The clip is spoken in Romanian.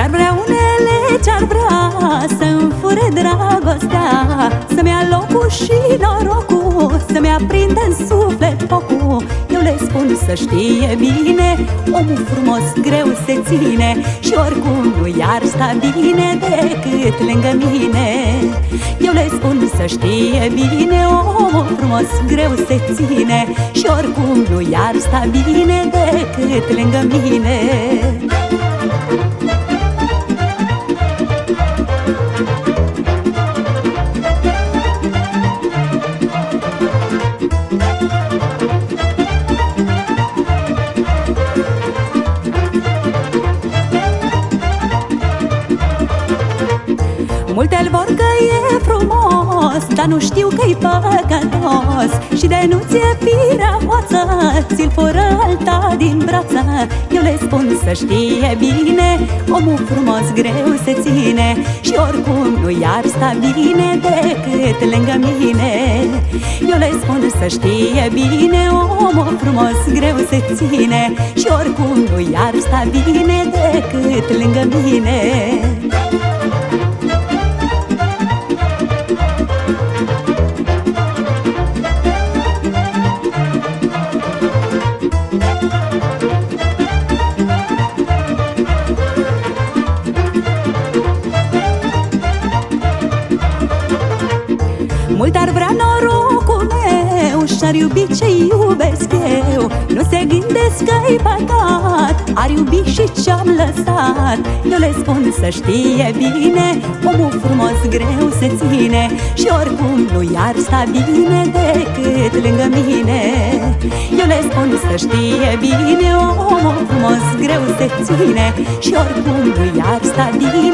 ar vrea să-mi fure dragostea? Să-mi ia locul și norocul Să-mi aprindă în suflet focul. Eu le spun să știe bine Omul frumos greu se ține Și oricum nu i-ar sta bine Decât lângă mine. Eu le spun să știe bine Omul frumos greu se ține Și oricum nu i-ar sta bine Decât lângă mine Multe al vor că e frumos Dar nu știu că-i păcătos. Și de nu ți-e firea hoață Ți-l fură alta din brață. Eu le spun să știe bine Omul frumos greu se ține. Și oricum nu i-ar sta bine Decât lângă mine. Eu le spun să știe bine Omul frumos greu se ține. Și oricum nu i-ar sta bine Decât lângă mine meu Și-ar iubi ce iubesc eu Nu se gândesc că-i păcat. Ar iubi și ce-am lăsat Eu le spun să știe bine. Omul frumos greu se ține Și oricum nu i-ar sta bine Decât lângă mine. Eu le spun să știe bine Omul frumos greu se ține Și oricum nu i-ar sta bine